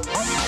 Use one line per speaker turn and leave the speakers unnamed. Peace.